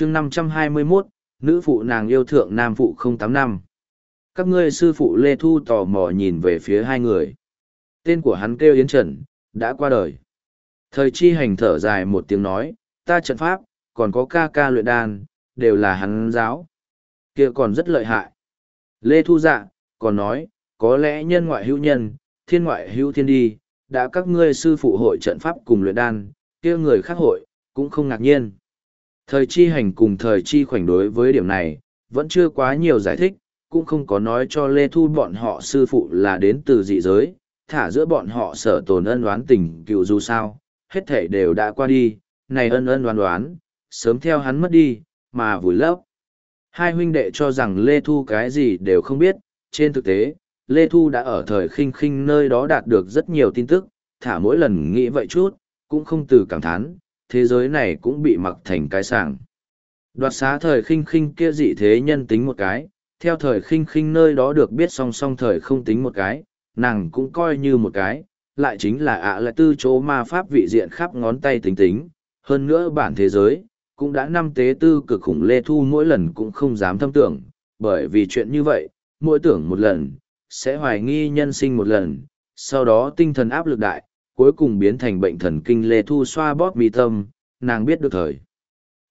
chương 521, nữ phụ nàng yêu thượng nam phụ 085. Các ngươi sư phụ Lê Thu tò mò nhìn về phía hai người. Tên của hắn kêu Yến Trần, đã qua đời. Thời chi hành thở dài một tiếng nói, ta trận pháp, còn có ca ca luyện đan, đều là hắn giáo. kia còn rất lợi hại. Lê Thu dạ, còn nói, có lẽ nhân ngoại hữu nhân, thiên ngoại hữu thiên đi, đã các ngươi sư phụ hội trận pháp cùng luyện đan, kia người khác hội, cũng không ngạc nhiên. Thời chi hành cùng thời chi khoảnh đối với điểm này, vẫn chưa quá nhiều giải thích, cũng không có nói cho Lê Thu bọn họ sư phụ là đến từ dị giới, thả giữa bọn họ sở tồn ân đoán tình cựu dù sao, hết thể đều đã qua đi, này ân ân đoán đoán, sớm theo hắn mất đi, mà vùi lấp. Hai huynh đệ cho rằng Lê Thu cái gì đều không biết, trên thực tế, Lê Thu đã ở thời khinh khinh nơi đó đạt được rất nhiều tin tức, thả mỗi lần nghĩ vậy chút, cũng không từ cảm thán, thế giới này cũng bị mặc thành cái sảng. Đoạt xá thời khinh khinh kia dị thế nhân tính một cái, theo thời khinh khinh nơi đó được biết song song thời không tính một cái, nàng cũng coi như một cái, lại chính là ạ lại tư chỗ ma pháp vị diện khắp ngón tay tính tính, hơn nữa bản thế giới, cũng đã năm tế tư cực khủng lê thu mỗi lần cũng không dám thâm tưởng, bởi vì chuyện như vậy, mỗi tưởng một lần, sẽ hoài nghi nhân sinh một lần, sau đó tinh thần áp lực đại, cuối cùng biến thành bệnh thần kinh lê thu xoa bóp mi tâm, nàng biết được thời.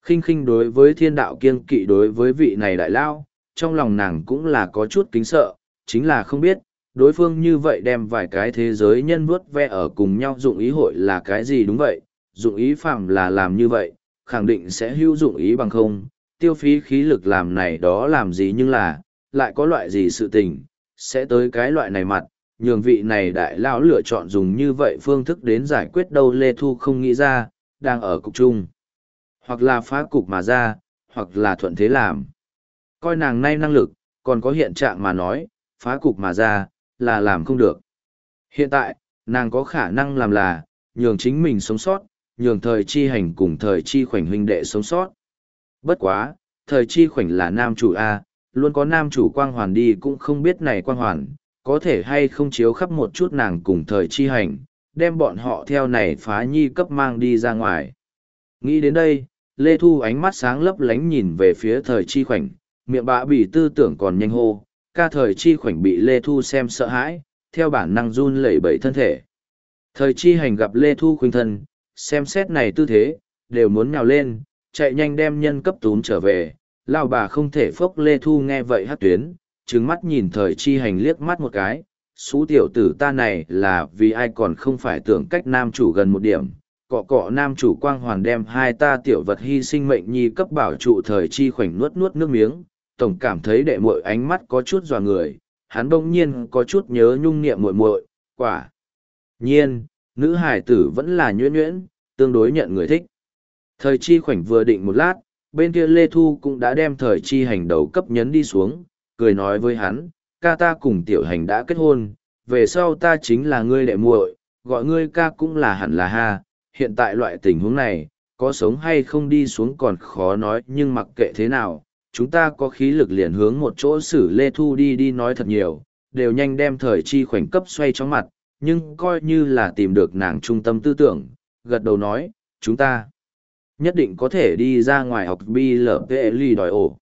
khinh khinh đối với thiên đạo kiên kỵ đối với vị này đại lao, trong lòng nàng cũng là có chút kính sợ, chính là không biết, đối phương như vậy đem vài cái thế giới nhân vuốt ve ở cùng nhau dụng ý hội là cái gì đúng vậy, dụng ý phạm là làm như vậy, khẳng định sẽ hữu dụng ý bằng không, tiêu phí khí lực làm này đó làm gì nhưng là, lại có loại gì sự tình, sẽ tới cái loại này mặt, nhường vị này đại lão lựa chọn dùng như vậy phương thức đến giải quyết đâu Lê Thu không nghĩ ra, đang ở cục chung. Hoặc là phá cục mà ra, hoặc là thuận thế làm. Coi nàng nay năng lực, còn có hiện trạng mà nói, phá cục mà ra, là làm không được. Hiện tại, nàng có khả năng làm là, nhường chính mình sống sót, nhường thời chi hành cùng thời chi khoảnh huynh đệ sống sót. Bất quá, thời chi khoảnh là nam chủ A, luôn có nam chủ quang hoàn đi cũng không biết này quang hoàn, có thể hay không chiếu khắp một chút nàng cùng thời chi hành, đem bọn họ theo này phá nhi cấp mang đi ra ngoài. Nghĩ đến đây, Lê Thu ánh mắt sáng lấp lánh nhìn về phía thời chi khoảnh, miệng bạ bị tư tưởng còn nhanh hô, ca thời chi khoảnh bị Lê Thu xem sợ hãi, theo bản năng run lẩy bẩy thân thể. Thời chi hành gặp Lê Thu khuynh thân, xem xét này tư thế, đều muốn nhào lên, chạy nhanh đem nhân cấp tún trở về, lao bà không thể phốc Lê Thu nghe vậy hát tuyến, trừng mắt nhìn thời chi hành liếc mắt một cái, xú tiểu tử ta này là vì ai còn không phải tưởng cách nam chủ gần một điểm, cọ cọ nam chủ quang hoàn đem hai ta tiểu vật hy sinh mệnh nhi cấp bảo trụ thời chi khoảnh nuốt nuốt nước miếng, tổng cảm thấy đệ muội ánh mắt có chút dò người, hắn bỗng nhiên có chút nhớ nhung niệm muội muội, quả. Nhiên, nữ hải tử vẫn là nhuyễn nhuyễn, tương đối nhận người thích. Thời chi khoảnh vừa định một lát, bên kia Lê Thu cũng đã đem thời chi hành đầu cấp nhấn đi xuống, cười nói với hắn, ca ta cùng tiểu hành đã kết hôn, về sau ta chính là ngươi đệ muội, gọi ngươi ca cũng là hẳn là ha, hiện tại loại tình huống này, có sống hay không đi xuống còn khó nói nhưng mặc kệ thế nào, chúng ta có khí lực liền hướng một chỗ xử Lê Thu đi đi nói thật nhiều, đều nhanh đem thời chi khoảnh cấp xoay trong mặt, nhưng coi như là tìm được nàng trung tâm tư tưởng, gật đầu nói, chúng ta nhất định có thể đi ra ngoài học bi lở ly đòi ổ.